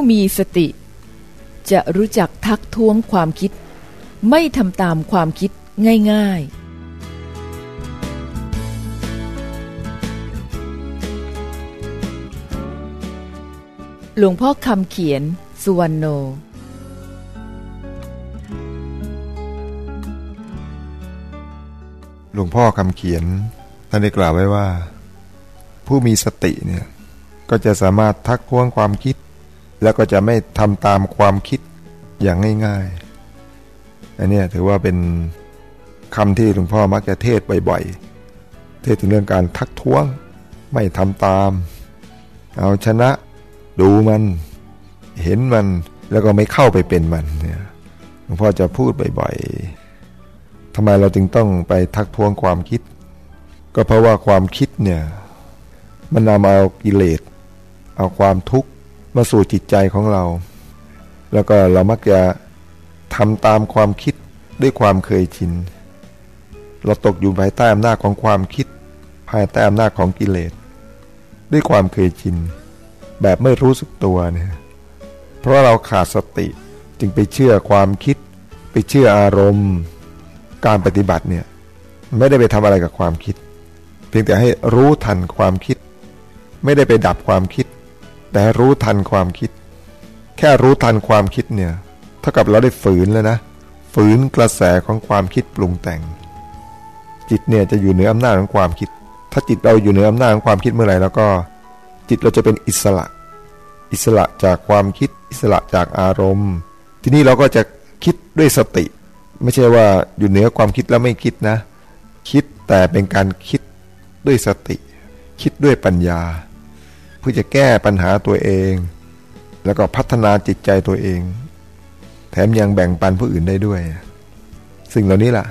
ผู้มีสติ จะรู้จักทักท้วงความคิด ไม่ทำตามความคิดง่าย ๆหลวงพ่อคำเขียน สุวรรณโน หลวงพ่อคำเขียนท่านได้กล่าวไว้ว่า ผู้มีสติเนี่ย ก็จะสามารถทักท้วงความคิด แล้วก็จะไม่ทำตามความคิดอย่างง่ายๆ อันนี้ถือว่าเป็นคำที่หลวงพ่อมักจะเทศบ่อยๆ เทศถึงเรื่องการทักท้วงไม่ทำตาม เอาชนะดูมัน เห็นมันแล้วก็ไม่เข้าไปเป็นมันเนี่ยหลวงพ่อจะพูดบ่อยๆทำไมเราจึงต้องไปทักท้วงความคิด ก็เพราะว่าความคิดเนี่ยมันนำเอากิเลสเอาความทุกข์ มาสู่จิตใจของเรา แล้วก็เรามักจะทำตามความคิดด้วยความเคยชิน เราตกอยู่ภายใต้อำนาจของความคิด ภายใต้อำนาจของกิเลส ด้วยความเคยชิน แบบไม่รู้สึกตัวเนี่ยเพราะเราขาดสติจึงไปเชื่อความคิด ไปเชื่ออารมณ์ การปฏิบัติเนี่ยไม่ได้ไปทำอะไรกับความคิด เพียงแต่ให้รู้ทันความคิด ไม่ได้ไปดับความคิด แต่รู้ทันความคิด แค่รู้ทันความคิดเนี่ยเท่ากับเราได้ฝืนแล้วนะ ฝืนกระแสของความคิดปรุงแต่ง จิตเนี่ยจะอยู่เหนืออำนาจของความคิด ถ้าจิตเราอยู่เหนืออำนาจของความคิดเมื่อไหร่แล้วก็ จิตเราจะเป็นอิสระ อิสระจากความคิด อิสระจากอารมณ์ ทีนี้เราก็จะคิดด้วยสติ ไม่ใช่ว่าอยู่เหนือความคิดแล้วไม่คิดนะ คิดแต่เป็นการคิดด้วยสติ คิดด้วยปัญญา เพื่อจะแก้ปัญหาตัวเอง แล้วก็พัฒนาจิตใจตัวเอง แถมยังแบ่งปันผู้อื่นได้ด้วย สิ่งเหล่านี้ล่ะ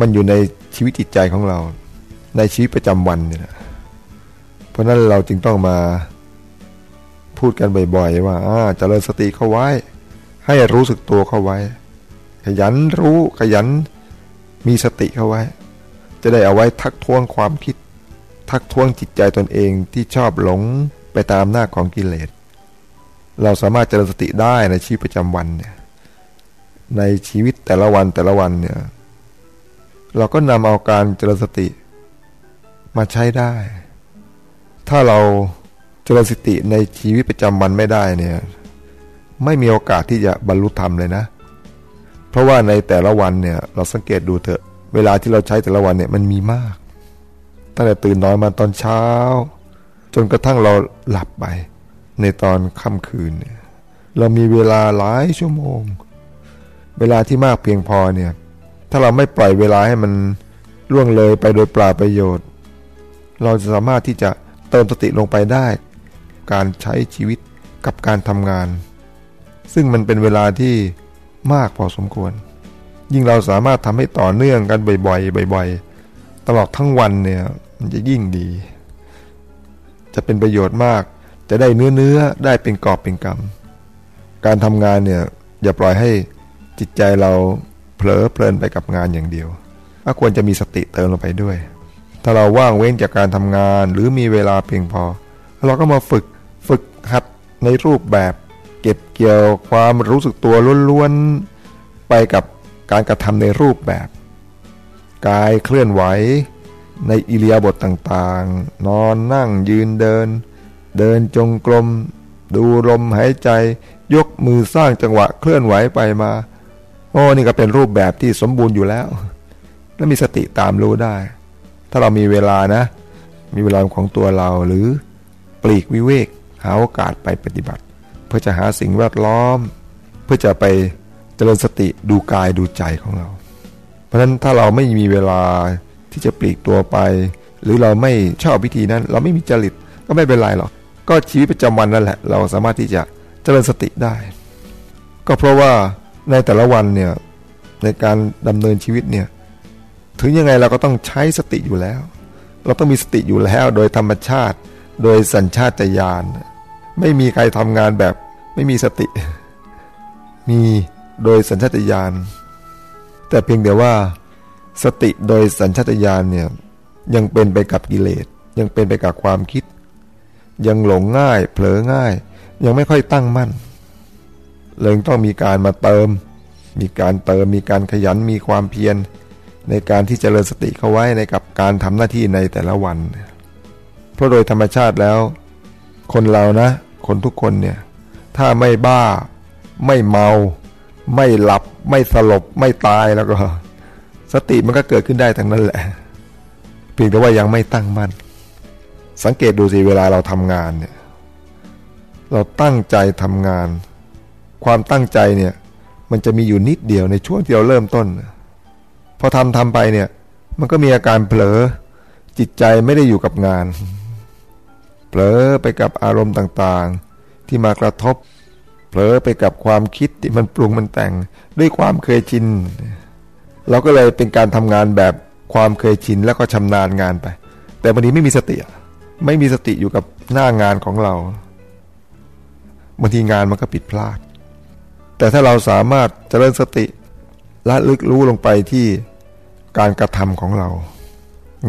มันอยู่ในชีวิตจิตใจของเรา ในชีวิตประจำวันเนี่ยเพราะนั้นเราจึงต้องมาพูดกันบ่อยๆ ว่าจเจริญสติเข้าไว้ ให้รู้สึกตัวเข้าไว้ ขยันรู้ขยันมีสติเข้าไว้ จะได้เอาไว้ทักท้วงความคิด ทักท้วงจิตใจตนเองที่ชอบหลงไปตามหน้าของกิเลส เราสามารถเจริญสติได้ในชีวิตประจำวันเนี่ยในชีวิตแต่ละวันแต่ละวันเนี่ยเราก็นำเอาการเจริญสติ มาใช้ได้ ถ้าเราเจริญสติในชีวิตประจำวันไม่ได้เนี่ยไม่มีโอกาสที่จะบรรลุธรรมเลยนะ เพราะว่าในแต่ละวันเนี่ยเราสังเกตดูเถอะ เวลาที่เราใช้แต่ละวันเนี่ยมันมีมาก ตั้งแต่ตื่นนอนมาตอนเช้า จนกระทั่งเราหลับไป ในตอนค่ำคืนเนี่ยเรามีเวลาหลายชั่วโมง เวลาที่มากเพียงพอเนี่ยถ้าเราไม่ปล่อยเวลาให้มันล่วงเลยไปโดยปราประโยชน์ เราจะสามารถที่จะเติมสติลงไปได้ การใช้ชีวิตกับการทำงาน ซึ่งมันเป็นเวลาที่มากพอสมควร ยิ่งเราสามารถทำให้ต่อเนื่องกันบ่อยๆบ่อยๆ ตลอดทั้งวันเนี่ย มันจะยิ่งดี จะเป็นประโยชน์มาก จะได้เนื้อเนื้อได้เป็นกอบเป็นกำการทำงานเนี่ยอย่าปล่อยให้จิตใจเราเผลอเพลินไปกับงานอย่างเดียวก็ควรจะมีสติเติมลงไปด้วย ถ้าเราว่างเว้นจากการทำงานหรือมีเวลาเพียงพอ เราก็มาฝึกฝึกหัดในรูปแบบ เก็บเกี่ยวความรู้สึกตัวล้วนๆไปกับการกระทำในรูปแบบ กายเคลื่อนไหว ในอิเลียบทต่างๆ นอนนั่งยืนเดิน เดินจงกรม ดูลมหายใจ ยกมือสร้างจังหวะเคลื่อนไหวไปมา โอ้นี่ก็เป็นรูปแบบที่สมบูรณ์อยู่แล้ว และมีสติตามรู้ได้ ถ้าเรามีเวลานะ มีเวลาของตัวเราหรือปลีกวิเวก หาโอกาสไปปฏิบัติ เพื่อจะหาสิ่งแวดล้อม เพื่อจะไปเจริญสติดูกายดูใจของเรา เพราะฉะนั้นถ้าเราไม่มีเวลา ที่จะปลีกตัวไป หรือเราไม่ชอบวิธีนั้น เราไม่มีจริตก็ไม่เป็นไรหรอกก็ชีวิตประจำวันนั่นแหละ เราสามารถที่จะเจริญสติได้ ก็เพราะว่าในแต่ละวันเนี่ยในการดำเนินชีวิตเนี่ยถึงยังไงเราก็ต้องใช้สติอยู่แล้ว เราต้องมีสติอยู่แล้วโดยธรรมชาติ โดยสัญชาตญาณไม่มีใครทำงานแบบไม่มีสติ มีโดยสัญชาตญาณแต่เพียงแต่ว่า สติโดยสัญชาตญาณเนี่ยยังเป็นไปกับกิเลส ยังเป็นไปกับความคิด ยังหลงง่าย เผลอง่าย ยังไม่ค่อยตั้งมั่นเลยต้องมีการมาเติม มีการเติมมีการขยันมีความเพียร ในการที่จเจริญสติเข้าไว้ในกับการทำหน้าที่ในแต่ละวัน เพราะโดยธรรมชาติแล้ว คนเรานะ คนทุกคนเนี่ยถ้าไม่บ้า ไม่เมา ไม่หลับ ไม่สลบ ไม่ตายแล้วก็ สติมันก็เกิดขึ้นได้ทั้งนั้นแหละ เพียงแต่ว่ายังไม่ตั้งมั่น สังเกตดูสิเวลาเราทำงานเนี่ย เราตั้งใจทำงาน ความตั้งใจเนี่ย มันจะมีอยู่นิดเดียวในช่วงที่เราเริ่มต้น พอทำทำไปเนี่ย มันก็มีอาการเผลอ จิตใจไม่ได้อยู่กับงาน เผลอไปกับอารมณ์ต่างๆ ที่มากระทบ เผลอไปกับความคิดที่มันปรุงมันแต่งด้วยความเคยชินเเราก็เลยเป็นการทำงานแบบความเคยชินแล้วก็ชำนาญงานไป แต่บางทีไม่มีสติไม่มีสติอยู่กับหน้างานของเราบางทีงานมันก็ผิดพลาด แต่ถ้าเราสามารถเจริญสติละลึกรู้ลงไปที่การกระทำของเรา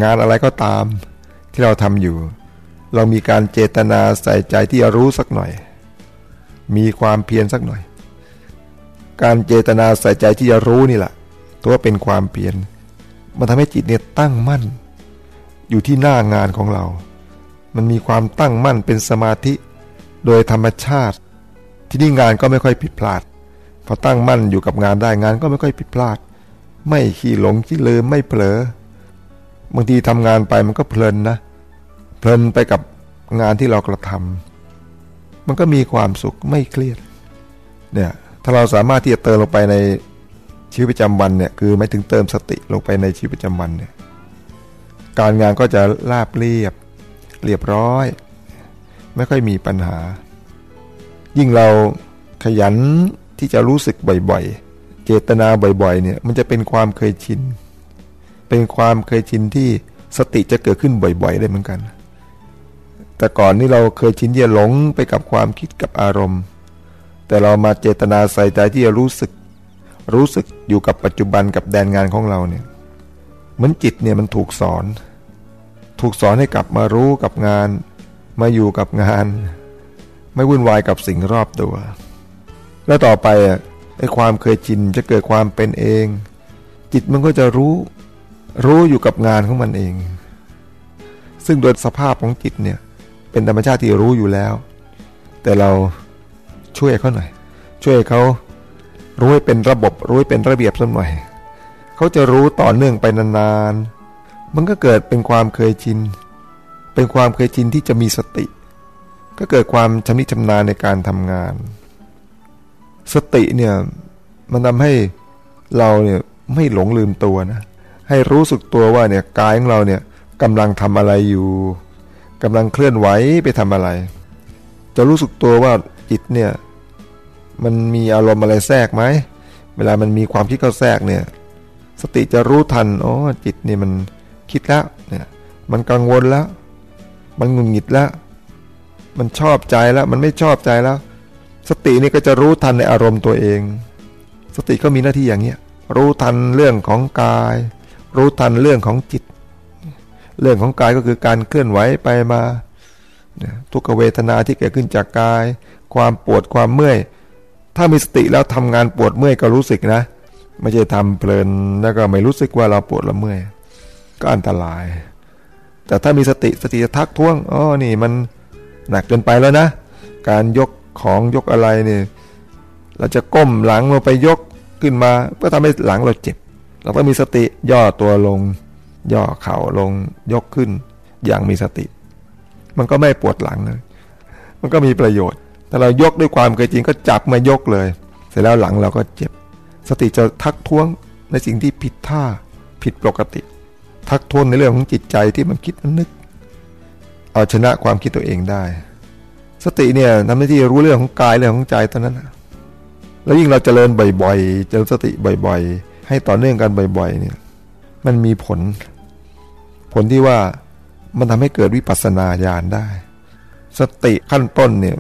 งานอะไรก็ตามที่เราทำอยู่ เรามีการเจตนาใส่ใจที่จะรู้สักหน่อย มีความเพียรสักหน่อย การเจตนาใส่ใจที่จะรู้นี่แหละ ตัวเป็นความเพียรมันทำให้จิตเนี่ยตั้งมั่น อยู่ที่หน้างานของเรา มันมีความตั้งมั่นเป็นสมาธิ โดยธรรมชาติ ที่นี่งานก็ไม่ค่อยผิดพลาด พอตั้งมั่นอยู่กับงานได้งานก็ไม่ค่อยผิดพลาด ไม่ขี้หลงขี้ลืมไม่เผลอบางทีทำงานไปมันก็เพลินนะ เพลินไปกับงานที่เรากระทำมันก็มีความสุขไม่เครียดเนี่ยถ้าเราสามารถที่จะเติมลงไปใน ชีวิตประจำวันเนี่ยคือไม่ถึงเติมสติลงไปในชีวิตประจำวันเนี่ยการงานก็จะราบเรียบเรียบร้อย ไม่ค่อยมีปัญหา ยิ่งเราขยันที่จะรู้สึกบ่อยๆ เจตนาบ่อยๆเนี่ยมันจะเป็นความเคยชิน เป็นความเคยชินที่สติจะเกิดขึ้นบ่อยๆ ได้เหมือนกัน แต่ก่อนนี่เราเคยชินที่จะหลงไปกับความคิดกับอารมณ์ แต่เรามาเจตนาใส่ใจที่จะรู้สึก รู้สึกอยู่กับปัจจุบันกับแดนงานของเราเนี่ยเหมือนจิตเนี่ยมันถูกสอน ถูกสอนให้กลับมารู้กับงาน มาอยู่กับงาน ไม่วุ่นวายกับสิ่งรอบตัว แล้วต่อไปอะไอ้ความเคยชินจะเกิดความเป็นเอง จิตมันก็จะรู้รู้อยู่กับงานของมันเอง ซึ่งโดยสภาพของจิตเนี่ยเป็นธรรมชาติที่รู้อยู่แล้ว แต่เราช่วยเขาหน่อย ช่วยเขา รู้ให้เป็นระบบรู้ให้เป็นระเบียบสักหน่อยเขาจะรู้ต่อเนื่องไปนานๆมันก็เกิดเป็นความเคยชิน เป็นความเคยชินที่จะมีสติ ก็เกิดความชำนิชำนาญในการทำงาน สติเนี่ยมันทำให้เราเนี่ยไม่หลงลืมตัวนะ ให้รู้สึกตัวว่าเนี่ยกายของเราเนี่ยกำลังทำอะไรอยู่กำลังเคลื่อนไหวไปทำอะไร จะรู้สึกตัวว่าจิตเนี่ย มันมีอารมณ์อะไรแทรกไหมเวลามันมีความคิดเข้าแทรกเนี่ย สติจะรู้ทันอ๋อจิตนี่มันคิดแล้วเนี่ยมันกังวลแล้ว มันหงุนหงิดแล้ว มันชอบใจแล้ว มันไม่ชอบใจแล้ว สตินี่ก็จะรู้ทันในอารมณ์ตัวเอง สติก็มีหน้าที่อย่างเนี้ยรู้ทันเรื่องของกาย รู้ทันเรื่องของจิต เรื่องของกายก็คือการเคลื่อนไหวไปมาทุกเวทนาที่เกิดขึ้นจากกาย ความปวดความเมื่อย ถ้ามีสติแล้วทำงานปวดเมื่อยก็รู้สึกนะ ไม่ใช่ทำเพลินแล้วก็ไม่รู้สึกว่าเราปวดละเมื่อย ก็อันตราย แต่ถ้ามีสติสติจะทักท้วงอ๋อนี่มันหนักเกินไปแล้วนะ การยกของยกอะไรเนี่ยเราจะก้มหลังลงไปยกขึ้นมา เพื่อทำให้หลังเราเจ็บ เราต้องมีสติย่อตัวลง ย่อเข่าลงยกขึ้น อย่างมีสติ มันก็ไม่ปวดหลังเลยมันก็มีประโยชน์ ถ้าเรายกด้วยความเคยจริงก็จับมายกเลย เสร็จแล้วหลังเราก็เจ็บ สติจะทักท้วงในสิ่งที่ผิดท่าผิดปกติ ทักท้วงในเรื่องของจิตใจที่มันคิดมันนึก เอาชนะความคิดตัวเองได้ สติเนี่ยทำหน้าที่รู้เรื่องของกายเรื่องของใจตอนนั้นแล้วยิ่งเราจเจริญบ่อยๆ เจริญสติบ่อยๆ ให้ต่อเนื่องกันบ่อยๆเนี่ยมันมีผล ผลที่ว่ามันทำให้เกิดวิปัสสนาญาณได้ สติขั้นต้นเนี่ย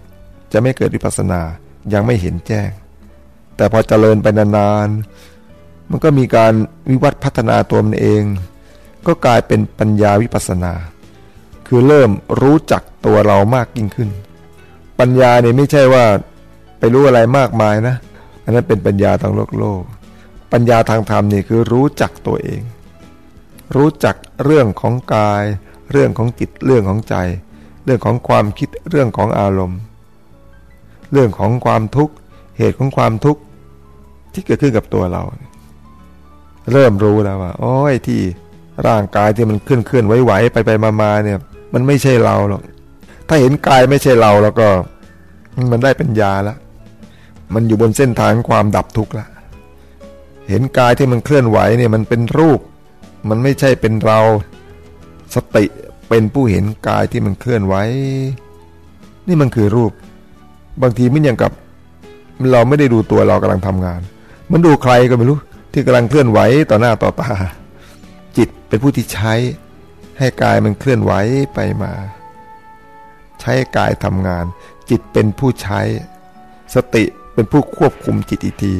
จะไม่เกิดวิปัสสนายังไม่เห็นแจ้ง แต่พอเจริญไปนานๆมันก็มีการวิวัฒพัฒนาตัวมันเอง ก็กลายเป็นปัญญาวิปัสสนา คือเริ่มรู้จักตัวเรามากยิ่งขึ้น ปัญญาเนี่ยไม่ใช่ว่าไปรู้อะไรมากมายนะอันนั้นเป็นปัญญาทางโลกโลก ปัญญาทางธรรมนี่คือรู้จักตัวเอง รู้จักเรื่องของกาย เรื่องของจิตเรื่องของใจ เรื่องของความคิดเรื่องของอารมณ์ เรื่องของความทุกข์ เหตุของความทุกข์ที่เกิดขึ้นกับตัวเรา เริ่มรู้แล้วว่าโอ้ยที่ร่างกายที่มันเคลื่อนเคลื่อนไหวๆไปไปมาๆเนี่ย มันไม่ใช่เราหรอกถ้าเห็นกายไม่ใช่เราแล้วก็ มันได้ปัญญาแล้วมันอยู่บนเส้นทางความดับทุกข์ละเห็นกายที่มันเคลื่อนไหวเนี่ยมันเป็นรูป มันไม่ใช่เป็นเราสติเป็นผู้เห็นกายที่มันเคลื่อนไหวนี่มันคือรูป บางทีมันอย่างกับ เราไม่ได้ดูตัวเรากำลังทำงาน มันดูใครก็ไม่รู้ ที่กำลังเคลื่อนไหวต่อหน้าต่อตา จิตเป็นผู้ที่ใช้ ให้กายมันเคลื่อนไหวไปมา ใช้กายทำงาน จิตเป็นผู้ใช้ สติเป็นผู้ควบคุมจิตอีกที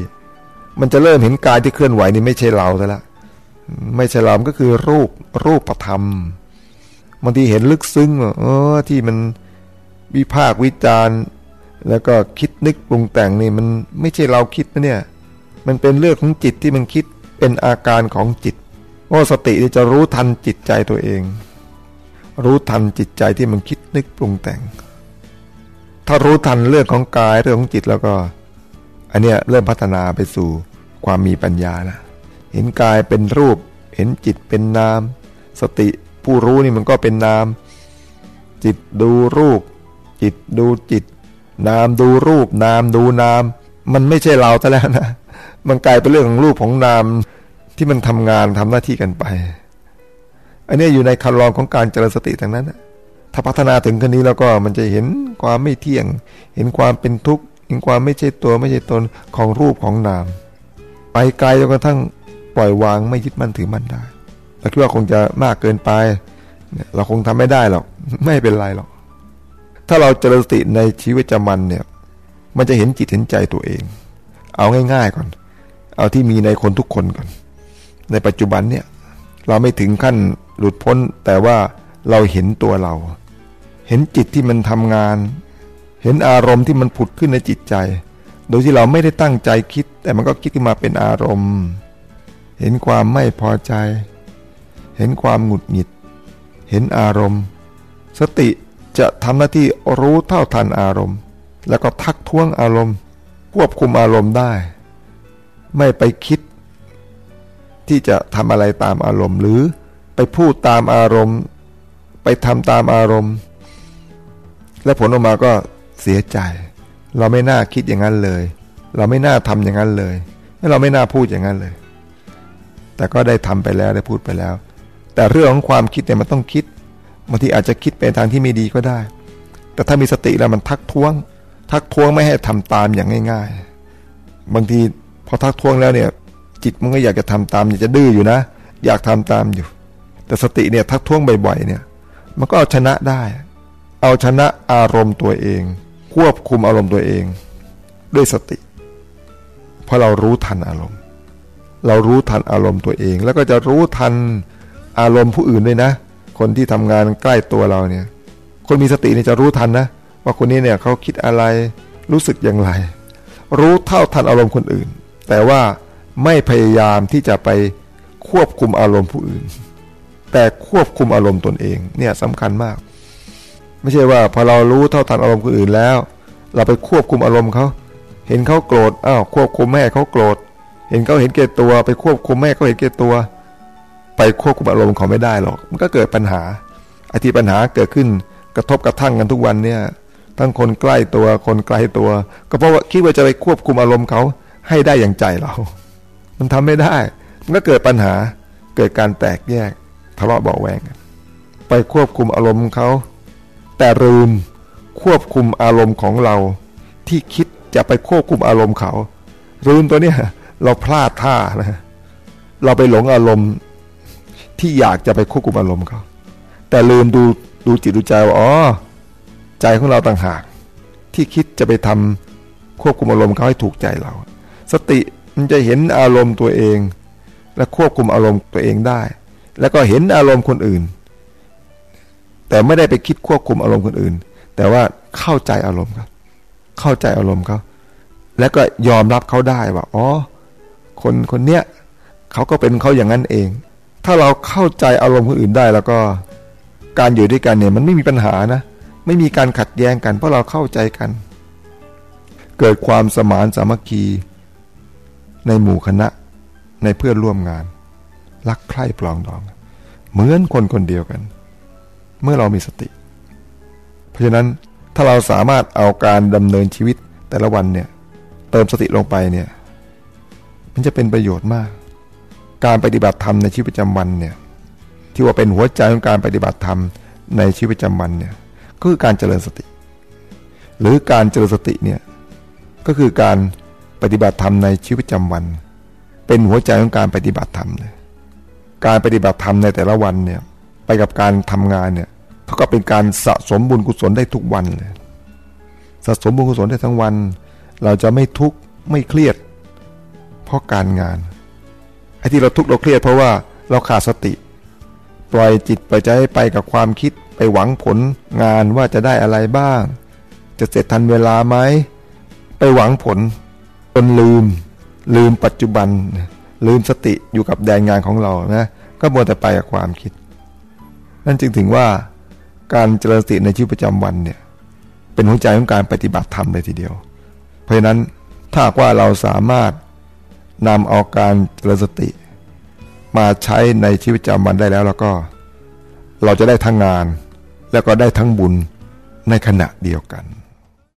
มันจะเริ่มเห็นกายที่เคลื่อนไหวนี่ไม่ใช่เราแต่ละไม่ใช่เราก็คือรูปรูปประธรรมบางทีเห็นลึกซึ้งเออที่มันวิพากวิจารณ์ แล้วก็คิดนึกปรุงแต่งนี่มันไม่ใช่เราคิดนะเนี่ย มันเป็นเรื่องของจิตที่มันคิดเป็นอาการของจิตโอ้สติจะรู้ทันจิตใจตัวเอง รู้ทันจิตใจที่มันคิดนึกปรุงแต่ง ถ้ารู้ทันเรื่องของกายเรื่องของจิตแล้วก็ อันเนี้ยเริ่มพัฒนาไปสู่ความมีปัญญาล้วเห็นกายเป็นรูป เห็นจิตเป็นนาม สติผู้รู้นี่มันก็เป็นนาม จิตดูรูป จิตดูจิต นามดูรูปนามดูนาม มันไม่ใช่เราแต่แล้วนะ มันกลายเป็นเรื่องของรูปของนามที่มันทำงานทำหน้าที่กันไป อันนี้อยู่ในคันลองของการเจริญสติทางนั้นถ้าพัฒนาถึงขั้นนี้แล้วก็มันจะเห็นความไม่เที่ยง เห็นความเป็นทุกข์เห็นความไม่ใช่ตัวไม่ใช่ตนของรูปของนาม ไปไกลจนกระทั่งปล่อยวางไม่ยึดมั่นถือมั่นได้เราคิดว่าคงจะมากเกินไป เราคงทำไม่ได้หรอก ไม่เป็นไรหรอก ถ้าเราเจริญสติในชีวิตประจำวันเนี่ย มันจะเห็นจิตเห็นใจตัวเอง เอาง่าย ๆก่อน เอาที่มีในคนทุกคนก่อน ในปัจจุบันเนี่ย เราไม่ถึงขั้นหลุดพ้น แต่ว่าเราเห็นตัวเรา เห็นจิตที่มันทำงาน เห็นอารมณ์ที่มันผุดขึ้นในจิตใจ โดยที่เราไม่ได้ตั้งใจคิด แต่มันก็คิดขึ้นมาเป็นอารมณ์ เห็นความไม่พอใจ เห็นความหงุดหงิด เห็นอารมณ์ สติ จะทำหน้าที่รู้เท่าทันอารมณ์ แล้วก็ทักท้วงอารมณ์ ควบคุมอารมณ์ได้ ไม่ไปคิด ที่จะทำอะไรตามอารมณ์ หรือไปพูดตามอารมณ์ ไปทำตามอารมณ์ และผลออกมาก็เสียใจ เราไม่น่าคิดอย่างนั้นเลย เราไม่น่าทำอย่างนั้นเลยเราไม่น่าพูดอย่างนั้นเลย แต่ก็ได้ทำไปแล้วได้พูดไปแล้ว แต่เรื่องของความคิดเนี่ยมันต้องคิด บางทีอาจจะคิดไปทางที่ไม่ดีก็ได้ แต่ถ้ามีสติแล้วมันทักท้วง ทักท้วงไม่ให้ทำตามอย่างง่าย ๆ บางทีพอทักท้วงแล้วเนี่ย จิตมันก็อยากจะทำตามอยากจะดื้ออยู่นะ อยากทำตามอยู่ แต่สติเนี่ยทักท้วงบ่อยๆเนี่ย มันก็เอาชนะได้ เอาชนะอารมณ์ตัวเอง ควบคุมอารมณ์ตัวเอง ด้วยสติเพราะเรารู้ทันอารมณ์ เรารู้ทันอารมณ์ตัวเอง แล้วก็จะรู้ทันอารมณ์ผู้อื่นด้วยนะ คนที่ทำงานใกล้ตัวเราเนี่ย คนมีสติเนี่ยจะรู้ทันนะ ว่าคนนี้เนี่ยเขาคิดอะไรรู้สึกอย่างไร รู้เท่าทันอารมณ์คนอื่น แต่ว่าไม่พยายามที่จะไปควบคุมอารมณ์ผู้อื่น แต่ควบคุมอารมณ์ตนเองเนี่ยสำคัญมาก ไม่ใช่ว่าพอเรารู้เท่าทันอารมณ์คนอื่นแล้ว เราไปควบคุมอารมณ์เขาเห็นเขาโกรธอ้าวควบคุมแม่เขาโกรธ เห็นเขาเห็นเกตัว ไปควบคุมแม่เขาเห็นเกตัว ไปควบคุมอารมณ์เขาไม่ได้หรอก มันก็เกิดปัญหาไอ้ที่ปัญหาเกิดขึ้นกระทบกระทั่งกันทุกวันเนี่ยทั้งคนใกล้ตัวคนไกลตัว ก็เพราะว่าคิดว่าจะไปควบคุมอารมณ์เขาให้ได้อย่างใจเรา มันทำไม่ได้ มันก็เกิดปัญหาเกิดการแตกแยกทะเลาะเบาแวงกันไปควบคุมอารมณ์เขา แต่ลืมควบคุมอารมณ์ของเรา ที่คิดจะไปควบคุมอารมณ์เขาลืมตัวเนี้ยเราพลาดท่านะเราไปหลงอารมณ์ ที่อยากจะไปควบคุมอารมณ์เขาแต่ลืมดูดูจิตดูใจว่าอ๋อใจของเราต่างหาก ที่คิดจะไปทำควบคุมอารมณ์เขาให้ถูกใจเรา สติมันจะเห็นอารมณ์ตัวเอง และควบคุมอารมณ์ตัวเองได้ แล้วก็เห็นอารมณ์คนอื่น แต่ไม่ได้ไปคิดควบคุมอารมณ์คนอื่น แต่แต่ว่าเข้าใจอารมณ์ครับเข้าใจอารมณ์เขาแล้วก็ยอมรับเขาได้ว่าอ๋อคนคนเนี้ยเขาก็เป็นเขาอย่างนั้นเอง ถ้าเราเข้าใจอารมณ์คนอื่นได้แล้วก็การอยู่ด้วยกันเนี่ยมันไม่มีปัญหานะ ไม่มีการขัดแย้งกัน เพราะเราเข้าใจกัน เกิดความสมานสามัคคี ในหมู่คณะในเพื่อนร่วมงาน รักใคร่ปลองดอง เหมือนคนคนเดียวกัน เมื่อเรามีสติ เพราะฉะนั้นถ้าเราสามารถเอาการดำเนินชีวิตแต่ละวันเนี่ยเติมสติลงไปเนี่ย มันจะเป็นประโยชน์มาก การปฏิบัติธรรมในชีวิตประจำวันเนี่ยที่ว่าเป็นหัวใจของการปฏิบัติธรรมในชีวิตประจำวันเนี่ยก็คือการเจริญสติ หรือการเจริญสติเนี่ยก็คือการปฏิบัติธรรมในชีวิตประจำวัน เป็นหัวใจของการปฏิบัติธรรมเลยการปฏิบัติธรรมในแต่ละวันเนี่ยไปกับการทำงานเนี่ยเขาก็เป็นการสะสมบุญกุศลได้ทุกวันเลยสะสมบุญกุศลได้ทั้งวัน เราจะไม่ทุกข์ไม่เครียด เพราะการงาน ไอ้ที่เราทุกข์เราเครียดเพราะว่าเราขาดสติ ปล่อยจิตปล่อยใจไปกับความคิดไปหวังผลงานว่าจะได้อะไรบ้าง จะเสร็จทันเวลาไหมไปหวังผลจนลืม ลืมปัจจุบัน ลืมสติอยู่กับแดนงานของเรานะก็มัวแต่ไปกับความคิด นั่นจึงถึงว่าการเจริญสติในชีวิตประจำวันเนี่ยเป็นหัวใจของการปฏิบัติธรรมเลยทีเดียว เพราะฉะนั้นถ้าว่าเราสามารถ นำเอาการเจริญสติ มาใช้ในชีวิตประจำวันได้แล้วแล้วก็ เราจะได้ทั้งงาน แล้วก็ได้ทั้งบุญในขณะเดียวกัน